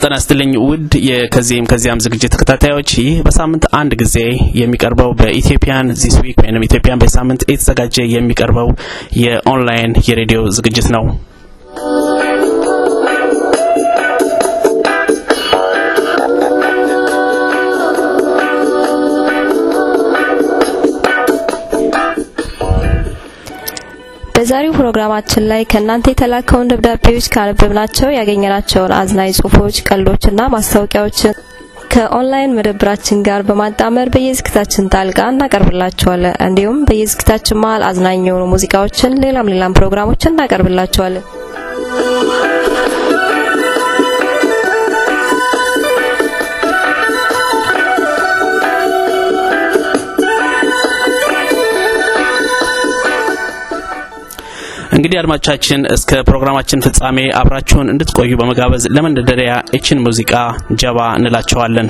ሰላም ጤና ይስጥልኝ ውድ የከዚህም ከዚያም ዝግጅት ተከታታዮች፣ ይህ በሳምንት አንድ ጊዜ የሚቀርበው በ Ethiopian This Week ወይም ኢትዮጵያን በሳምንት የተዘጋጀ የሚቀርበው የኦንላይን የሬዲዮ ዝግጅት ነው። በዛሬው ፕሮግራማችን ላይ ከእናንተ የተላከውን ደብዳቤዎች ካነበብናቸው ያገኘናቸውን አዝናኝ ጽሁፎች፣ ቀልዶችና ማስታወቂያዎችን ከኦንላይን መደብራችን ጋር በማጣመር በየዝግጅታችን ጣልቃ እናቀርብላችኋለን። እንዲሁም በየዝግጅታችን መሀል አዝናኝ የሆኑ ሙዚቃዎችን፣ ሌላም ሌላም ፕሮግራሞችን እናቀርብላችኋለን። እንግዲህ አድማጮቻችን እስከ ፕሮግራማችን ፍጻሜ አብራችሁን እንድትቆዩ በመጋበዝ ለመንደርደሪያ እችን ሙዚቃ ጀባ እንላቸዋለን።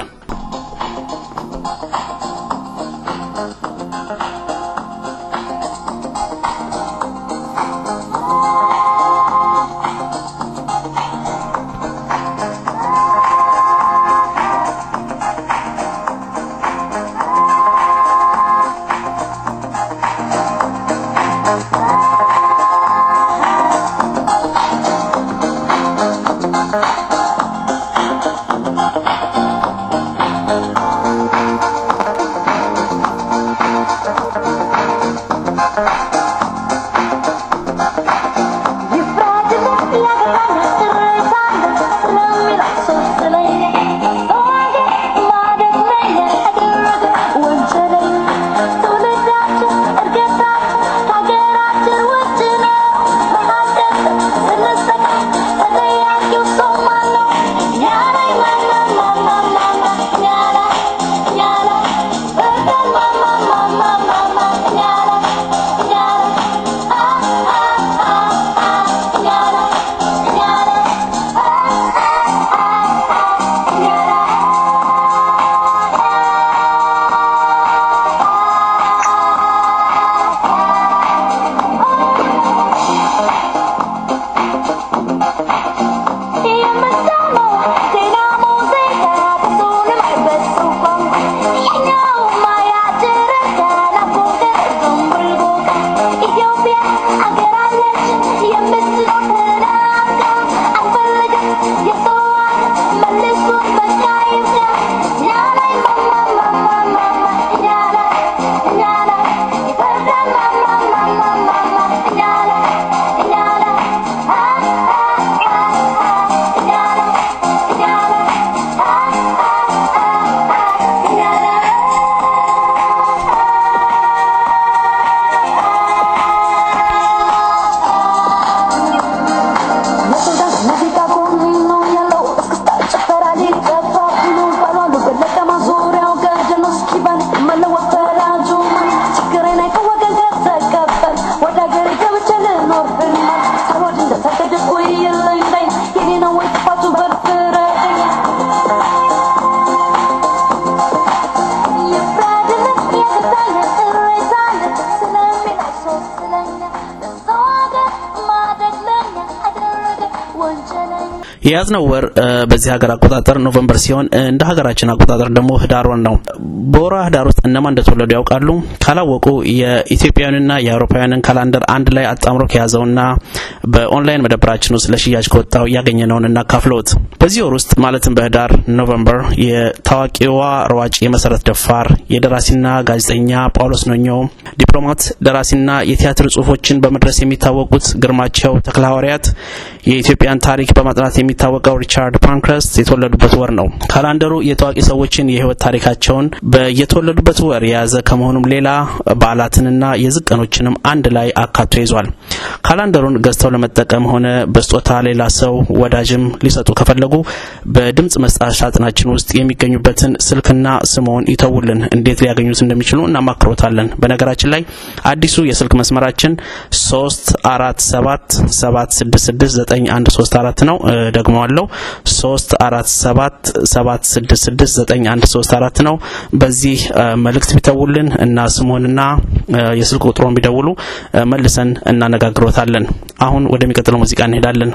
የያዝነው ወር በዚህ ሀገር አቆጣጠር November ሲሆን እንደ ሀገራችን አቆጣጠር ደግሞ ህዳር ነው። በወርሃ ህዳር ውስጥ እነማን እንደተወለዱ ያውቃሉ? ካላወቁ የኢትዮጵያውያንና የአውሮፓውያንን calendar አንድ ላይ አጣምሮ ከያዘውና በኦንላይን መደብራችን ውስጥ ለሽያጭ ከወጣው ያገኘነውን እናካፍልዎት። በዚህ ወር ውስጥ ማለትም በህዳር November የታዋቂዋ ሯጭ የመሰረት ደፋር፣ የደራሲና ጋዜጠኛ ጳውሎስ ኞኞ፣ ዲፕሎማት ደራሲና የቲያትር ጽሁፎችን በመድረስ የሚታወቁት ግርማቸው ተክለሐዋርያት፣ የኢትዮጵያን ታሪክ በማጥናት የሚታወቀው ሪቻርድ ፓንክረስት የተወለዱበት ወር ነው። ካላንደሩ የታዋቂ ሰዎችን የህይወት ታሪካቸውን በየተወለዱበት ወር የያዘ ከመሆኑም ሌላ በዓላትንና የዝቅ ቀኖችንም አንድ ላይ አካቶ ይዟል። ካላንደሩን ገዝተው ለመጠቀም ሆነ በስጦታ ሌላ ሰው ወዳጅም ሊሰጡ ከፈለጉ በድምጽ መስጫ ሳጥናችን ውስጥ የሚገኙበትን ስልክና ስምዎን ይተውልን። እንዴት ሊያገኙት እንደሚችሉ እናማክሮታለን። በነገራችን ላይ አዲሱ የስልክ መስመራችን ሶስት አራት ሰባት ሰባት ስድስት ስድስት ዘጠኝ አንድ ሶስት አራት ነው። ደግመዋለሁ ሶስት አራት ሰባት ሰባት ስድስት ስድስት ዘጠኝ አንድ ሶስት አራት ነው። በዚህ መልእክት ቢተውልን እና ስሙንና የስልክ ቁጥሩን ቢደውሉ መልሰን እናነጋግሮታለን። አሁን ወደሚቀጥለው ሙዚቃ እንሄዳለን።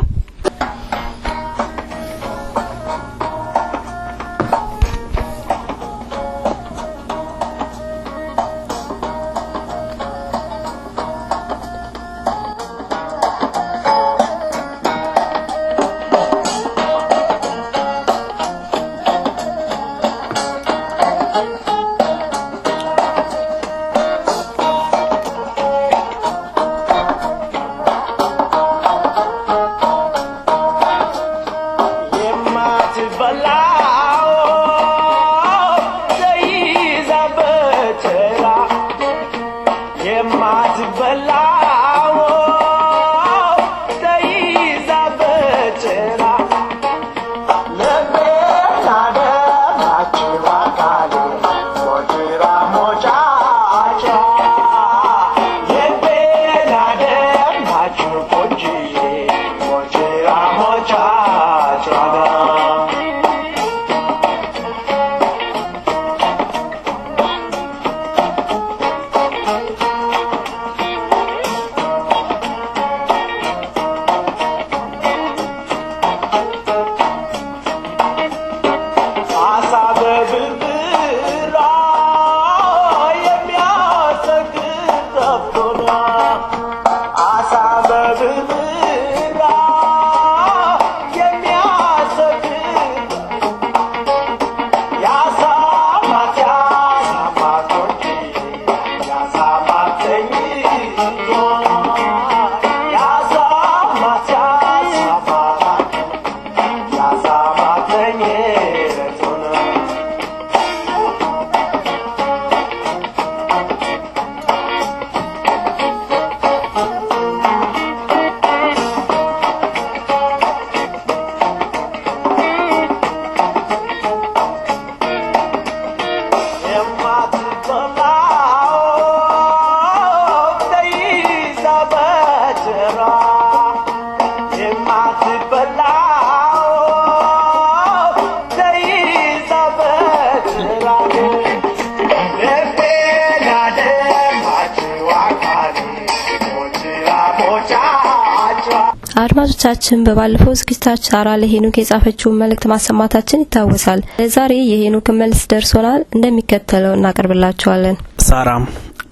አድማጮቻችን በባለፈው ዝግጅታችን ሳራ ለሄኖክ የጻፈችውን መልእክት ማሰማታችን ይታወሳል። ለዛሬ የሄኖክን መልስ ደርሶናል፣ እንደሚከተለው እናቀርብላችኋለን። ሳራ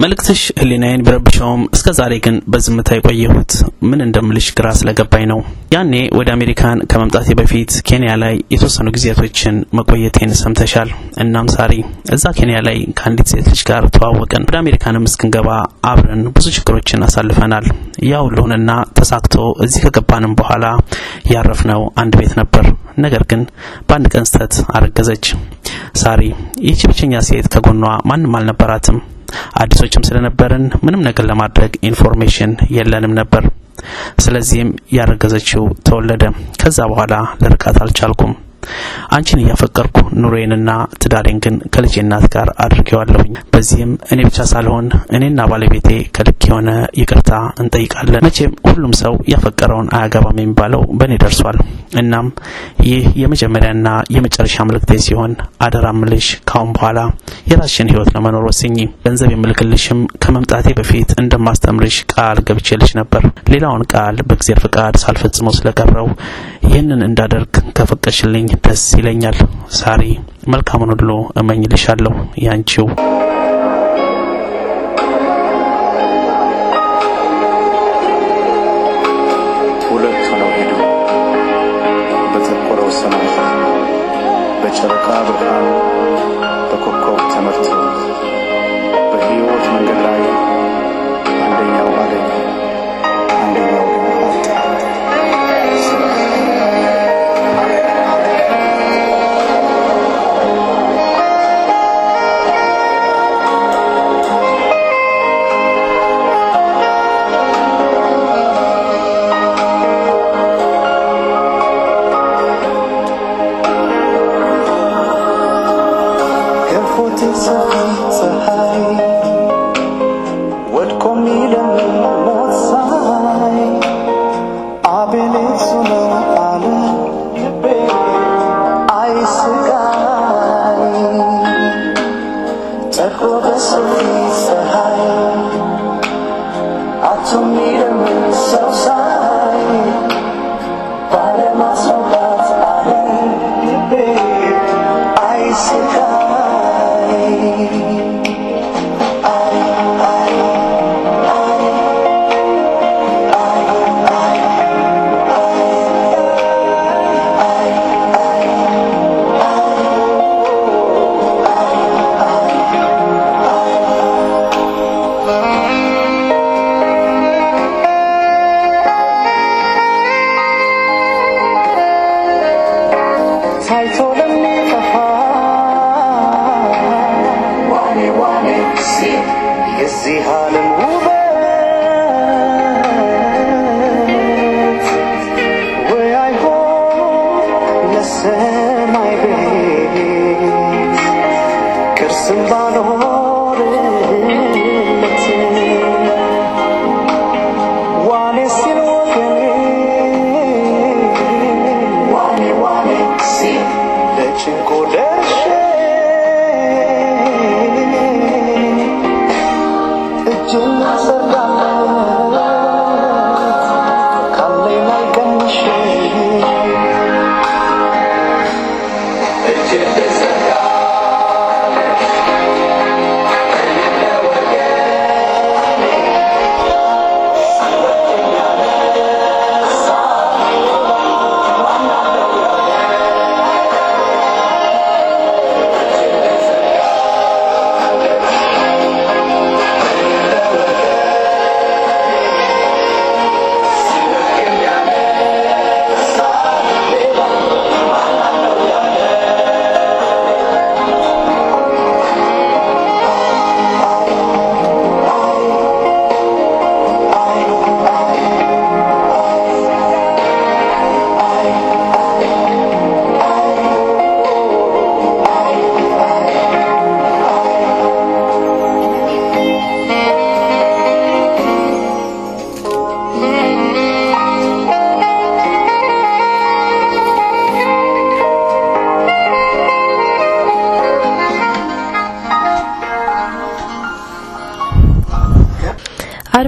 መልእክትሽ ህሊናዬን ቢረብሸውም እስከ ዛሬ ግን በዝምታ የቆየሁት ምን እንደምልሽ ግራ ስለገባኝ ነው። ያኔ ወደ አሜሪካን ከመምጣቴ በፊት ኬንያ ላይ የተወሰኑ ጊዜያቶችን መቆየቴን ሰምተሻል። እናም ሳሪ እዛ ኬንያ ላይ ከአንዲት ሴት ልጅ ጋር ተዋወቅን። ወደ አሜሪካንም እስክንገባ አብረን ብዙ ችግሮችን አሳልፈናል። ያ ሁሉንና ተሳክቶ እዚህ ከገባንም በኋላ ያረፍነው አንድ ቤት ነበር። ነገር ግን በአንድ ቀን ስህተት አረገዘች። sorry ይህቺ ብቸኛ ሴት ከጎኗ ማንም አልነበራትም። አዲሶችም ስለነበርን ምንም ነገር ለማድረግ information የለንም ነበር። ስለዚህም ያረገዘችው ተወለደ። ከዛ በኋላ ልርቃት አልቻልኩም። አንቺን እያፈቀርኩ ኑሮዬንና ትዳሬን ግን ከልጄ እናት ጋር አድርጌዋለሁኝ። በዚህም እኔ ብቻ ሳልሆን እኔና ባለቤቴ ከልክ የሆነ ይቅርታ እንጠይቃለን። መቼም ሁሉም ሰው ያፈቀረውን አያገባም የሚባለው በእኔ ደርሷል። እናም ይህ የመጀመሪያና የመጨረሻ መልእክቴ ሲሆን አደራ ምልሽ ካሁን በኋላ የራስሽን ህይወት ለመኖር ወስኚ። ገንዘብ የምልክልሽም ከመምጣቴ በፊት እንደማስተምርሽ ቃል ገብቼልሽ ነበር። ሌላውን ቃል በእግዚአብሔር ፍቃድ ሳልፈጽመው ስለቀረው ይህንን እንዳደርግ ከፈቀሽልኝ ደስ ይለኛል። ሳሪ መልካሙን ሁሉ እመኝልሻለሁ። ያንቺው ሁለት ሆነው ሄዱ። በጠቆረው ሰማይ በጨረቃ ብርሃን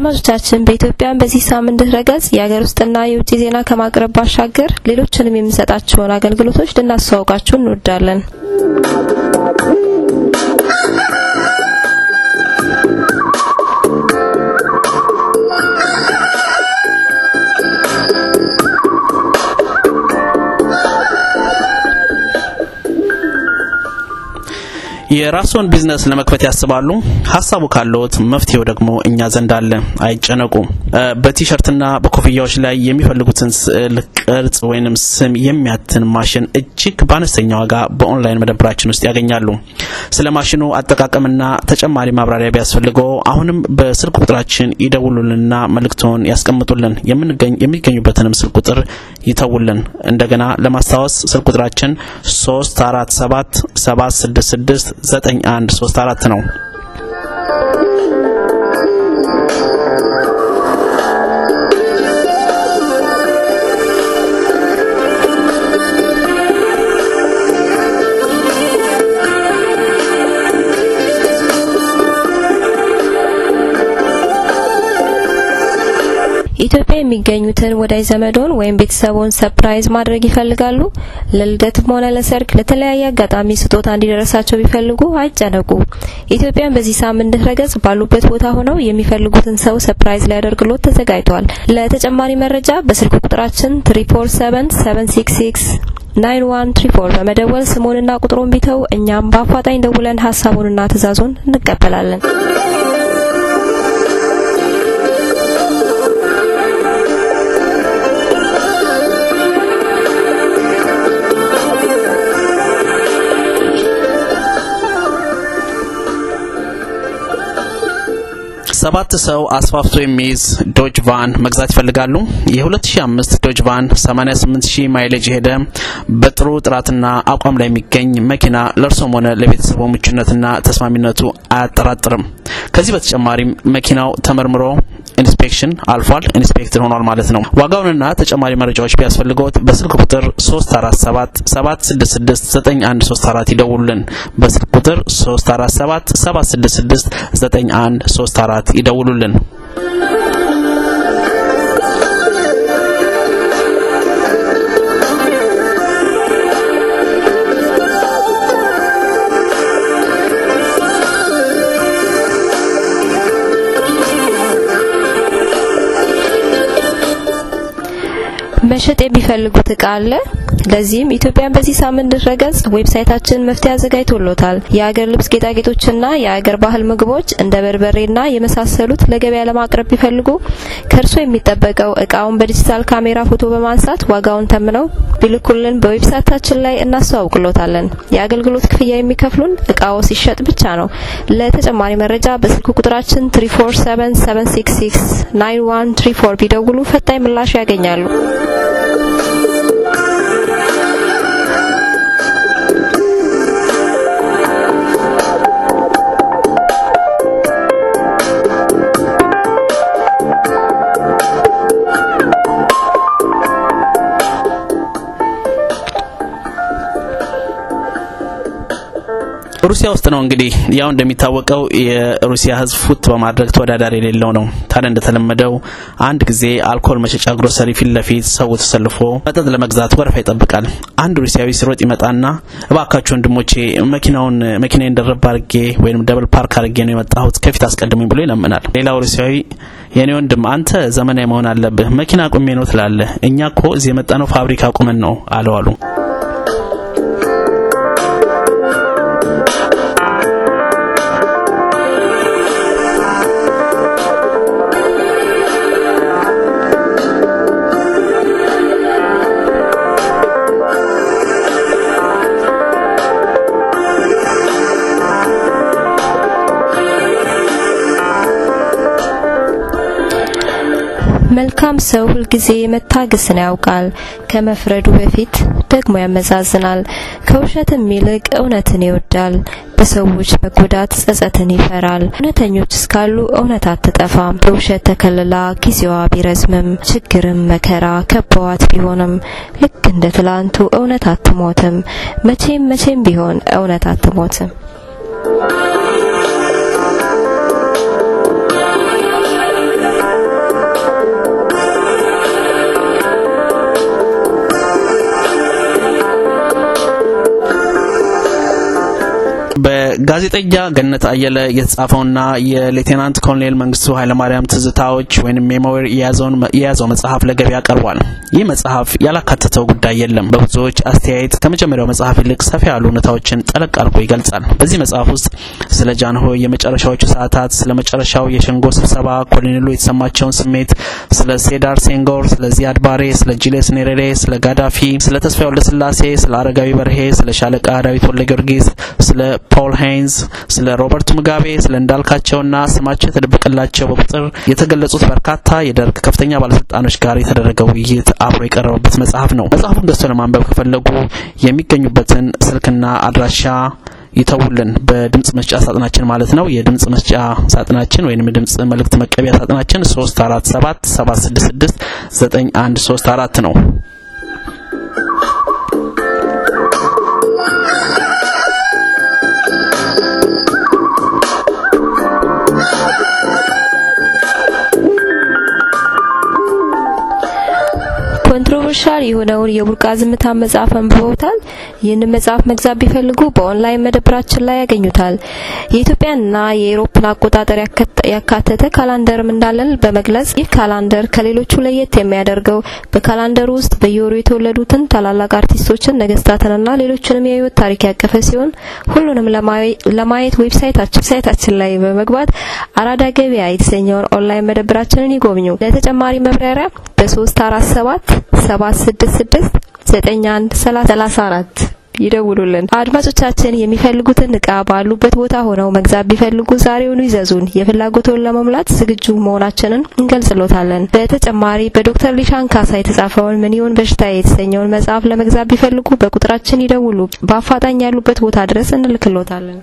አድማጮቻችን በኢትዮጵያን በዚህ ሳምንት ድረገጽ የሀገር ውስጥና የውጭ ዜና ከማቅረብ ባሻገር ሌሎችንም የምንሰጣቸውን አገልግሎቶች ልናስተዋውቃችሁ እንወዳለን። የራስዎን ቢዝነስ ለመክፈት ያስባሉ? ሀሳቡ ካለዎት መፍትሄው ደግሞ እኛ ዘንድ አለ። አይጨነቁ። በቲሸርትና በኮፍያዎች ላይ የሚፈልጉትን ስዕል፣ ቅርጽ ወይንም ስም የሚያትም ማሽን እጅግ በአነስተኛ ዋጋ በኦንላይን መደብራችን ውስጥ ያገኛሉ። ስለ ማሽኑ አጠቃቀምና ተጨማሪ ማብራሪያ ቢያስፈልገው አሁንም በስልክ ቁጥራችን ይደውሉልንና መልእክቶን ያስቀምጡልን። የሚገኙበትንም ስልክ ቁጥር ይተውልን። እንደገና ለማስታወስ ስልክ ቁጥራችን 347 766 9134 ነው። የሚገኙትን ወዳጅ ዘመዶን ወይም ቤተሰቦን ሰርፕራይዝ ማድረግ ይፈልጋሉ? ለልደትም ሆነ ለሰርግ ለተለያየ አጋጣሚ ስጦታ እንዲደርሳቸው ቢፈልጉ አይጨነቁ። ኢትዮጵያን በዚህ ሳምንት ድረገጽ ባሉበት ቦታ ሆነው የሚፈልጉትን ሰው surprise ሊያደርግሎት ተዘጋጅቷል። ለተጨማሪ መረጃ በስልክ ቁጥራችን 347 9134 በመደወል ስሙንና ቁጥሩን ቢተው እኛም በአፋጣኝ ደውለን ሀሳቡንና ትዕዛዙን እንቀበላለን። ሰባት ሰው አስፋፍቶ የሚይዝ Dodge van መግዛት ይፈልጋሉ? የ2005 Dodge van 88000 mileage የሄደ በጥሩ ጥራትና አቋም ላይ የሚገኝ መኪና ለእርሶም ሆነ ለቤተሰቡ ምቹነትና ተስማሚነቱ አያጠራጥርም። ከዚህ በተጨማሪም መኪናው ተመርምሮ inspection አልፏል፣ inspected ሆኗል ማለት ነው። ዋጋውንና ተጨማሪ መረጃዎች ቢያስፈልገዎት በስልክ ቁጥር 347 766 9134 ይደውሉልን። በስልክ ቁጥር 347 766 9134 i dawulul leen. መሸጥ የሚፈልጉት እቃ አለ? ለዚህም ኢትዮጵያን በዚህ ሳምንት ድረገጽ website አችን መፍትሄ አዘጋጅቶሎታል። የአገር ልብስ ጌጣጌጦችና የአገር ባህል ምግቦች እንደ በርበሬና የመሳሰሉት ለገበያ ለማቅረብ ቢፈልጉ ከእርሶ የሚጠበቀው እቃውን በ digital camera ፎቶ በማንሳት ዋጋውን ተምነው ቢልኩልን በ website አችን ላይ እናስተዋውቅሎታለን። የአገልግሎት ክፍያ የሚከፍሉን እቃው ሲሸጥ ብቻ ነው። ለተጨማሪ መረጃ በስልክ ቁጥራችን 3477669134 ቢደውሉ ፈጣን ምላሽ ያገኛሉ። Thank you. ሩሲያ ውስጥ ነው እንግዲህ ያው እንደሚታወቀው የሩሲያ ሕዝብ ፉት በማድረግ ተወዳዳሪ የሌለው ነው። ታዲያ እንደተለመደው አንድ ጊዜ አልኮል መሸጫ ግሮሰሪ ፊት ለፊት ሰው ተሰልፎ መጠጥ ለመግዛት ወረፋ ይጠብቃል። አንድ ሩሲያዊ ሲሮጥ ይመጣና እባካችሁ ወንድሞቼ መኪናውን መኪናዬን ደረብ አድርጌ ወይም double park አድርጌ ነው የመጣሁት ከፊት አስቀድሙኝ ብሎ ይለምናል። ሌላው ሩሲያዊ የኔ ወንድም አንተ ዘመናዊ መሆን አለብህ፣ መኪና አቁሜ ነው ትላለህ። እኛ እኮ እዚህ የመጣነው ፋብሪካ አቁመን ነው አለው መልካም ሰው ሁልጊዜ መታገስን ያውቃል። ከመፍረዱ በፊት ደግሞ ያመዛዝናል። ከውሸትም ይልቅ እውነትን ይወዳል። በሰዎች መጎዳት ጸጸትን ይፈራል። እውነተኞች እስካሉ እውነት አትጠፋም። በውሸት ተከልላ ጊዜዋ ቢረዝምም ችግርም መከራ ከበዋት ቢሆንም ልክ እንደ ትላንቱ እውነት አትሞትም። መቼም መቼም ቢሆን እውነት አትሞትም። but በጋዜጠኛ ገነት አየለ የተጻፈውና የሌቴናንት ኮሎኔል መንግስቱ ኃይለማርያም ትዝታዎች ወይም memory የያዘው መጽሐፍ ለገበያ ቀርቧል። ይህ መጽሐፍ ያላካተተው ጉዳይ የለም። በብዙዎች አስተያየት ከመጀመሪያው መጽሐፍ ይልቅ ሰፋ ያሉ እውነታዎችን ጠለቅ አድርጎ ይገልጻል። በዚህ መጽሐፍ ውስጥ ስለ ጃንሆይ የመጨረሻዎቹ ሰዓታት፣ ስለ መጨረሻው የሸንጎ ስብሰባ፣ ኮሎኔሉ የተሰማቸውን ስሜት፣ ስለ ሴዳር ሴንጎር፣ ስለ ዚያድ ባሬ፣ ስለ ጁሊየስ ኔሬሬ፣ ስለ ጋዳፊ፣ ስለ ተስፋዬ ወልደስላሴ፣ ስለ አረጋዊ በርሄ፣ ስለ ሻለቃ ዳዊት ወልደ ጊዮርጊስ፣ ስለ ፖል ሃይንዝ፣ ስለ ሮበርት ሙጋቤ፣ ስለ እንዳልካቸውና ስማቸው የተደበቀላቸው በቁጥር የተገለጹት በርካታ የደርግ ከፍተኛ ባለስልጣኖች ጋር የተደረገ ውይይት አብሮ የቀረበበት መጽሐፍ ነው። መጽሐፉን ገዝቶ ለማንበብ ከፈለጉ የሚገኙበትን ስልክና አድራሻ ይተውልን። በድምጽ መስጫ ሳጥናችን ማለት ነው። የድምጽ መስጫ ሳጥናችን ወይም የድምጽ መልእክት መቀበያ ሳጥናችን 347 766 9134 ነው። controversial የሆነውን የቡርቃ ዝምታ መጽሐፍ አንብበውታል? ይህንን መጽሐፍ መግዛት ቢፈልጉ በኦንላይን መደብራችን ላይ ያገኙታል። የኢትዮጵያንና የአውሮፓን አቆጣጠር ያካተተ calendar ም እንዳለን በመግለጽ ይህ calendar ከሌሎቹ ለየት የሚያደርገው በ calendar ኡ ውስጥ በየወሩ የተወለዱትን ታላላቅ አርቲስቶችን፣ ነገስታትንና ሌሎችንም የህይወት ታሪክ ያቀፈ ሲሆን ሁሉንም ለማየት website አችን ላይ በመግባት አራዳ ገበያ የተሰኘውን ኦንላይን መደብራችንን ይጎብኙ። ለተጨማሪ ማብራሪያ በ347 766 9134 ይደውሉልን። አድማጮቻችን የሚፈልጉትን እቃ ባሉበት ቦታ ሆነው መግዛት ቢፈልጉ ዛሬውኑ ይዘዙን። የፍላጎቶን ለመሙላት ዝግጁ መሆናችንን እንገልጽሎታለን። በተጨማሪ በዶክተር ሊሻን ካሳ የተጻፈውን ምን ይሁን በሽታ የተሰኘውን መጽሐፍ ለመግዛት ቢፈልጉ በቁጥራችን ይደውሉ። በአፋጣኝ ያሉበት ቦታ ድረስ እንልክሎታለን።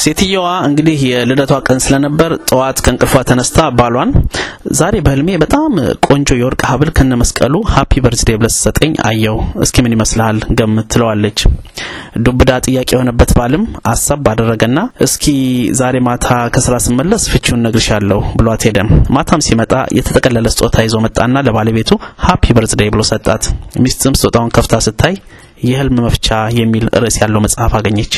ሴትየዋ እንግዲህ የልደቷ ቀን ስለነበር ጠዋት ከእንቅልፏ ተነስታ ባሏን ዛሬ በህልሜ በጣም ቆንጆ የወርቅ ሀብል ከነ መስቀሉ ሀፒ በርዝዴ ብለህ ስትሰጠኝ አየው። እስኪ ምን ይመስልሃል ገምት ትለዋለች። ዱብዳ ጥያቄ የሆነበት ባልም አሰብ ባደረገና እስኪ ዛሬ ማታ ከስራ ስመለስ ፍቺውን ነግርሻለሁ ብሏት ሄደ። ማታም ሲመጣ የተጠቀለለ ስጦታ ይዞ መጣና ለባለቤቱ ሀፒ በርዝዴ ብሎ ሰጣት። ሚስትም ስጦታውን ከፍታ ስታይ የህልም መፍቻ የሚል ርዕስ ያለው መጽሐፍ አገኘች።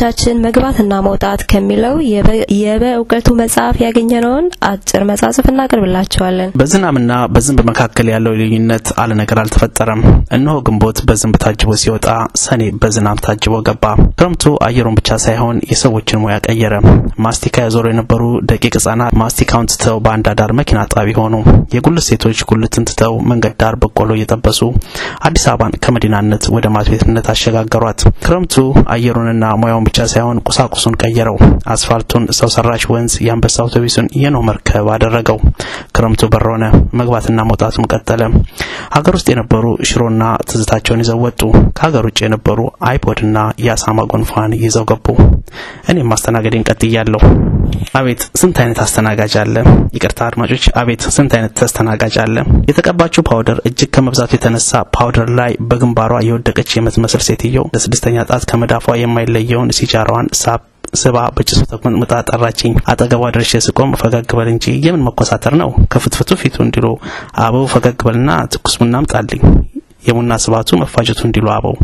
በቤቶቻችን መግባትና መውጣት ከሚለው የበእውቀቱ መጽሐፍ ያገኘነውን አጭር መጻጽፍ እናቀርብላችኋለን። በዝናብና በዝንብ መካከል ያለው ልዩነት አለ ነገር አልተፈጠረም። እነሆ ግንቦት በዝንብ ታጅቦ ሲወጣ፣ ሰኔ በዝናብ ታጅቦ ገባ። ክረምቱ አየሩን ብቻ ሳይሆን የሰዎችን ሙያ ቀየረ። ማስቲካ ያዞሩ የነበሩ ደቂቅ ህጻናት ማስቲካውን ትተው በአንድ አዳር መኪና ጣቢ ሆኑ። የጉልት ሴቶች ጉልትን ትተው መንገድ ዳር በቆሎ እየጠበሱ አዲስ አበባን ከመዲናነት ወደ ማትቤትነት አሸጋገሯት። ክረምቱ አየሩንና ሙያውን ብቻ ሳይሆን ቁሳቁሱን ቀየረው። አስፋልቱን፣ ሰው ሰራሽ ወንዝ፣ የአንበሳ አውቶቡስን የኖህ መርከብ አደረገው። ክረምቱ በረሆነ፣ መግባትና መውጣቱም ቀጠለ። ሀገር ውስጥ የነበሩ ሽሮና ትዝታቸውን ይዘው ወጡ። ከሀገር ውጭ የነበሩ አይፖድና የአሳማ ጎንፋን ይዘው ገቡ። እኔም ማስተናገዴን ቀጥያለሁ። አቤት ስንት አይነት አስተናጋጅ አለ! ይቅርታ አድማጮች፣ አቤት ስንት አይነት ተስተናጋጅ አለ! የተቀባችው powder እጅግ ከመብዛቱ የተነሳ powder ላይ በግንባሯ የወደቀች የምትመስል ሴትየው ለስድስተኛ ጣት ከመዳፏ የማይለየውን ሲጃራዋን ሳብ ስባ በጭሱ ተቆንጥጣ ጠራችኝ። አጠገቧ ደርሼ ስቆም ፈገግ በል እንጂ የምን መኮሳተር ነው? ከፍትፍቱ ፊቱ እንዲሉ አበው ፈገግ በልና ትኩስ ቡና አምጣልኝ የቡና ስባቱ መፋጀቱ እንዲሉ አበው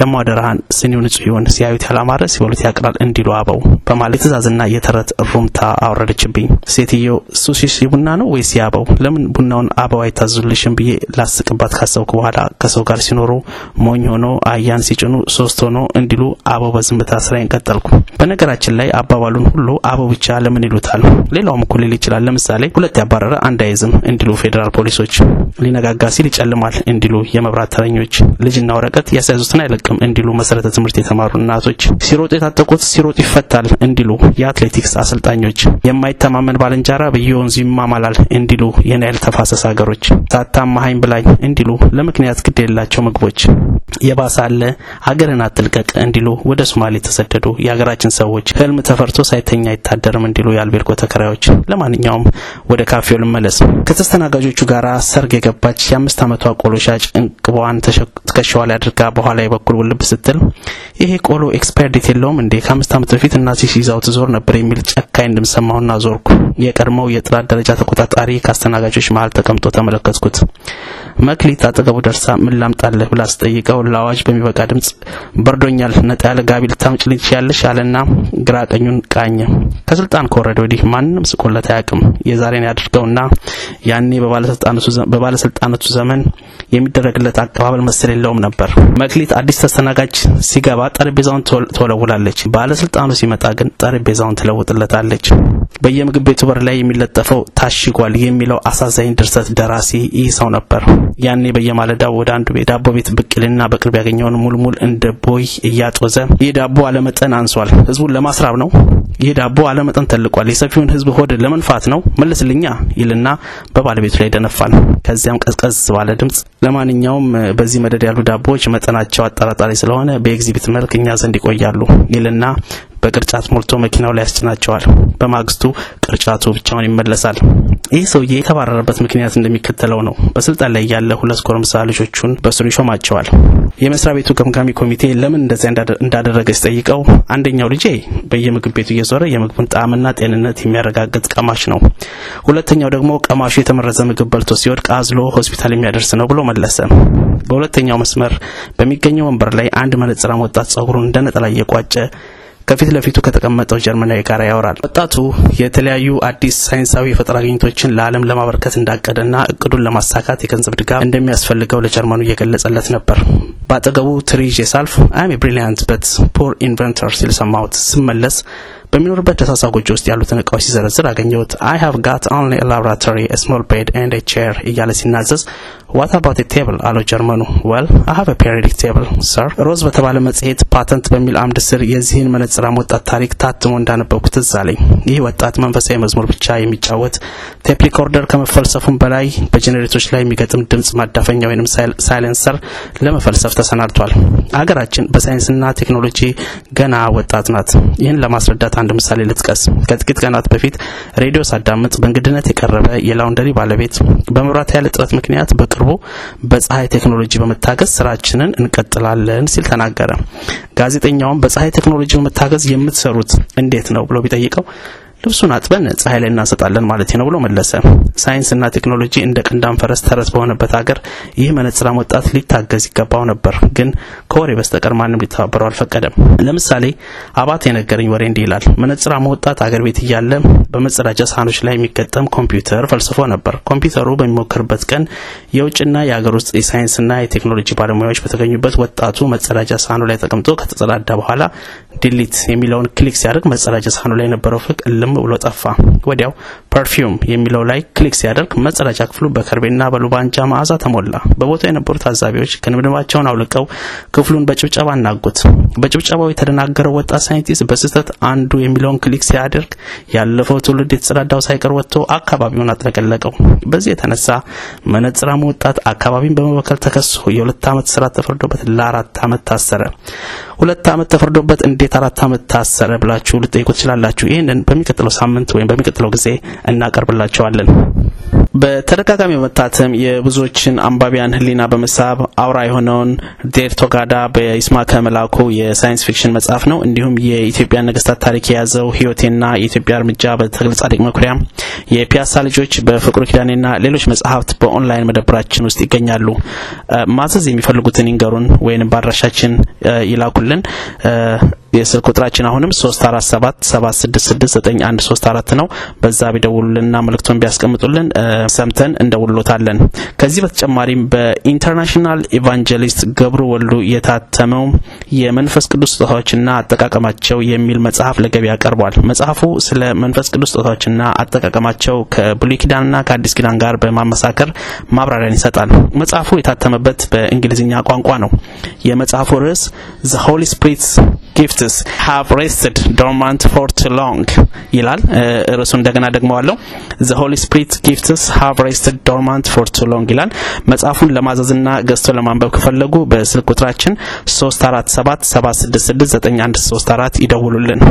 ደሞ አደራህን ስኒው ንጹህ ይሁን ሲያዩት ያላማረ ሲበሉት ያቅራል እንዲሉ አበው በማለት የትእዛዝና የተረት ሩምታ አወረደችብኝ። ሴትየው ሱሲሲ ቡና ነው ወይስ ያበው? ለምን ቡናውን አበው አይታዙልሽም ብዬ ላስቅባት ካሰብኩ በኋላ ከሰው ጋር ሲኖሩ ሞኝ ሆኖ አያን ሲጭኑ ሶስት ሆኖ እንዲሉ አበው በዝምታ ስራዬን ቀጠልኩ። በነገራችን ላይ አባባሉን ሁሉ አበው ብቻ ለምን ይሉታል? ሌላውም እኮ ሊል ይችላል። ለምሳሌ ሁለት ያባረረ አንድ አይዝም እንዲሉ ፌዴራል ፖሊሶች፣ ሊነጋጋ ሲል ይጨልማል እንዲሉ የመብራት ተረኞች፣ ልጅና ወረቀት ያስያዙትን አይለቅም እንዲሉ መሰረተ ትምህርት የተማሩ እናቶች፣ ሲሮጡ የታጠቁት ሲሮጡ ይፈታል እንዲሉ የአትሌቲክስ አሰልጣኞች፣ የማይተማመን ባልንጀራ በየወንዙ ይማማላል እንዲሉ የናይል ተፋሰስ ሀገሮች፣ ሳታማሀኝ ብላኝ እንዲሉ ለምክንያት ግድ የሌላቸው ምግቦች፣ የባሰ አለ ሀገርን አትልቀቅ እንዲሉ ወደ ሶማሌ የተሰደዱ የሀገራችን ሰዎች፣ ህልም ተፈርቶ ሳይተኛ አይታደርም እንዲሉ የአልቤርጎ ተከራዮች። ለማንኛውም ወደ ካፌው ልመለስ። ከተስተናጋጆቹ ጋር ሰርግ የገባች የአምስት ዓመቷ ቆሎ ሻጭ እንቅቧን ትከሻዋ ላይ አድርጋ በኋላ በኩል ውልብ ስትል ይሄ ቆሎ expire date የለውም እንዴ? ከአምስት ዓመት በፊት እናቴ ይዛው ትዞር ነበር የሚል ጨካኝ ድምፅ ሰማሁና ዞርኩ። የቀድሞው የጥራት ደረጃ ተቆጣጣሪ ከአስተናጋጆች መሀል ተቀምጦ ተመለከትኩት። መክሊት አጠገቡ ደርሳ ምን ላምጣልህ ብላ ስትጠይቀው ለአዋጅ በሚበቃ ድምፅ በርዶኛል፣ ነጣ ያለ ጋቢ ልታምጪልኝ ትችያለሽ አለና ግራ ቀኙን ቃኘ። ከስልጣን ከወረደ ወዲህ ማንም ስቆለት አያውቅም። የዛሬን ያድርገውና ያኔ በባለስልጣነቱ ዘመን የሚደረግለት አቀባበል መሰል የለውም ነበር። መክሊት አዲስ ተስተናጋጅ ሲገባ ጠረጴዛውን ትወለውላለች። ባለስልጣኑ ሲመጣ ግን ጠረጴዛውን ትለውጥለታለች። በየምግብ ቤቱ በር ላይ የሚለጠፈው ታሽጓል የሚለው አሳዛኝ ድርሰት ደራሲ ይህ ሰው ነበር። ያኔ በየማለዳው ወደ አንዱ ቤት ዳቦ ቤት ብቅልና በቅርብ ያገኘውን ሙልሙል እንደ ቦይ እያጦዘ ይህ ዳቦ አለመጠን አንሷል፣ ህዝቡን ለማስራብ ነው። ይህ ዳቦ አለመጠን ተልቋል፣ የሰፊውን ህዝብ ሆድ ለመንፋት ነው፣ መልስልኛ ይልና በባለቤቱ ላይ ደነፋል። ከዚያም ቀዝቀዝ ባለ ድምጽ ለማንኛውም በዚህ መደድ ያሉ ዳቦዎች መጠናቸው አጠራጣሪ ስለሆነ በኤግዚቢት መልክ እኛ ዘንድ ይቆያሉ። ይልና በቅርጫት ሞልቶ መኪናው ላይ ያስጭናቸዋል። በማግስቱ ቅርጫቱ ብቻውን ይመለሳል። ይህ ሰውዬ የተባረረበት ምክንያት እንደሚከተለው ነው። በስልጣን ላይ ያለ ሁለት ጎረምሳ ልጆቹን በስሩ ይሾማቸዋል። የመስሪያ ቤቱ ገምጋሚ ኮሚቴ ለምን እንደዚያ እንዳደረገ ሲጠይቀው አንደኛው ልጄ በየምግብ ቤቱ እየዞረ የምግቡን ጣዕምና ጤንነት የሚያረጋግጥ ቀማሽ ነው፣ ሁለተኛው ደግሞ ቀማሹ የተመረዘ ምግብ በልቶ ሲወድቅ አዝሎ ሆስፒታል የሚያደርስ ነው ብሎ መለሰ። በሁለተኛው መስመር በሚገኘው ወንበር ላይ አንድ መነጽራም ወጣት ጸጉሩን እንደ ነጠላ እየቋጨ ከፊት ለፊቱ ከተቀመጠው ጀርመናዊ ጋር ያወራል። ወጣቱ የተለያዩ አዲስ ሳይንሳዊ የፈጠራ ግኝቶችን ለዓለም ለማበረከት እንዳቀደና እቅዱን ለማሳካት የገንዘብ ድጋፍ እንደሚያስፈልገው ለጀርመኑ እየገለጸለት ነበር። በአጠገቡ ትሪ ይዤ ሳልፍ I'm brilliant but poor inventor ሲል ሰማሁት። ስመለስ በሚኖርበት ደሳሳ ጎጆ ውስጥ ያሉትን እቃዎች ሲዘረዝር አገኘሁት። I have got only laboratory small bed and chair እያለ ሲናዘዝ what about table አለው ጀርመኑ። Well I have periodic table sir። ሮዝ በተባለ መጽሔት ፓተንት በሚል አምድ ስር የዚህን መነጽራም ወጣት ታሪክ ታትሞ እንዳነበብኩ ትዝ አለኝ። ይህ ወጣት መንፈሳዊ መዝሙር ብቻ የሚጫወት tape recorder ከመፈልሰፉም በላይ በጄኔሬቶች ላይ የሚገጥም ድምጽ ማዳፈኛ ወይም ሳይለንሰር ለመፈልሰፍ ተሰናድቷል። አገራችን በሳይንስና ቴክኖሎጂ ገና ወጣት ናት። ይህን ለማስረዳት አንድ ምሳሌ ልጥቀስ። ከጥቂት ቀናት በፊት ሬዲዮ ሳዳምጥ በእንግድነት የቀረበ የላውንደሪ ባለቤት በመብራት ኃይል እጥረት ምክንያት በቅርቡ በፀሐይ ቴክኖሎጂ በመታገዝ ስራችንን እንቀጥላለን ሲል ተናገረ። ጋዜጠኛውም በፀሐይ ቴክኖሎጂ በመታገዝ የምትሰሩት እንዴት ነው ብሎ ቢጠይቀው ልብሱን አጥበን ፀሐይ ላይ እናሰጣለን ማለት ነው ብሎ መለሰ። ሳይንስና ቴክኖሎጂ እንደ ቀንዳም ፈረስ ተረት በሆነበት ሀገር ይህ መነጽራም ወጣት ሊታገዝ ይገባው ነበር። ግን ከወሬ በስተቀር ማንም ሊተባበረው አልፈቀደም። ለምሳሌ አባት የነገረኝ ወሬ እንዲህ ይላል። መነጽራም ወጣት አገር ቤት እያለ በመጸዳጃ ሳህኖች ላይ የሚገጠም ኮምፒውተር ፈልስፎ ነበር። ኮምፒውተሩ በሚሞክርበት ቀን የውጭና የሀገር ውስጥ የሳይንስና የቴክኖሎጂ ባለሙያዎች በተገኙበት ወጣቱ መጸዳጃ ሳህኑ ላይ ተቀምጦ ከተጸዳዳ በኋላ delete የሚለውን click ሲያደርግ መጸዳጃ ሳህኑ ላይ የነበረው ፍግ እልም ብሎ ጠፋ። ወዲያው perfume የሚለው ላይ click ሲያደርግ መጸዳጃ ክፍሉ በከርቤና በሉባንጃ መዓዛ ተሞላ። በቦታው የነበሩ ታዛቢዎች ክንብንባቸውን አውልቀው ክፍሉን በጭብጨባ አናጉት። በጭብጨባው የተደናገረው ወጣት ሳይንቲስት በስህተት undo የሚለውን click ሲያደርግ ያለፈው ትውልድ የተጸዳዳው ሳይቀር ወጥቶ አካባቢውን አጥለቀለቀው። በዚህ የተነሳ መነጽራሙ ወጣት አካባቢን በመበከል ተከሶ የሁለት ዓመት እስራት ተፈርዶበት ለአራት ዓመት ታሰረ። ሁለት ዓመት ተፈርዶበት እንዴት አራት ዓመት ታሰረ ብላችሁ ልትጠይቁ ትችላላችሁ። ይህንን በሚቀጥለው ሳምንት ወይም በሚቀጥለው ጊዜ እናቀርብላቸዋለን። በተደጋጋሚ በመታተም የብዙዎችን አንባቢያን ሕሊና በመሳብ አውራ የሆነውን ዴርቶጋዳ በይስማከ መላኩ የ science fiction መጽሐፍ ነው። እንዲሁም የኢትዮጵያ ነገስታት ታሪክ የያዘው ሕይወቴና የኢትዮጵያ እርምጃ በተክለ ጻድቅ መኩሪያ፣ የፒያሳ ልጆች በፍቅሩ ኪዳኔና ሌሎች መጽሐፍት በኦንላይን መደብራችን ውስጥ ይገኛሉ። ማዘዝ የሚፈልጉትን ይንገሩን ወይንም በአድራሻችን ይላኩልን። የስልክ ቁጥራችን አሁንም 347 766 9134 ነው። በዛ ቢደውሉልንና መልእክቱን ቢያስቀምጡልን ሰምተን እንደውሎታለን። ከዚህ በተጨማሪም በ International Evangelist ገብሩ ወልዱ የታተመው የመንፈስ ቅዱስ ስጦታዎችና አጠቃቀማቸው የሚል መጽሐፍ ለገበያ ቀርቧል። መጽሐፉ ስለ መንፈስ ቅዱስ ስጦታዎችና አጠቃቀማቸው ከብሉይ ኪዳንና ከአዲስ ኪዳን ጋር በማመሳከር ማብራሪያን ይሰጣል። መጽሐፉ የታተመበት በእንግሊዝኛ ቋንቋ ነው። የመጽሐፉ ርዕስ The Holy Spirit Gifts Have Rested Dormant for Too Long ይላል። ርዕሱ እንደገና ደግመዋለሁ። The Holy Spirit Gifts Have Rested Dormant for Too Long ይላል። መጽሐፉን ለማዘዝና ገዝቶ ለማንበብ ከፈለጉ በስልክ ቁጥራችን 347 766 9134 ይደውሉልን።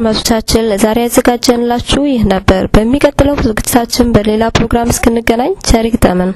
አድማጮቻችን ለዛሬ ያዘጋጀንላችሁ ይህ ነበር። በሚቀጥለው ዝግጅታችን በሌላ ፕሮግራም እስክንገናኝ ቸር ይግጠመን።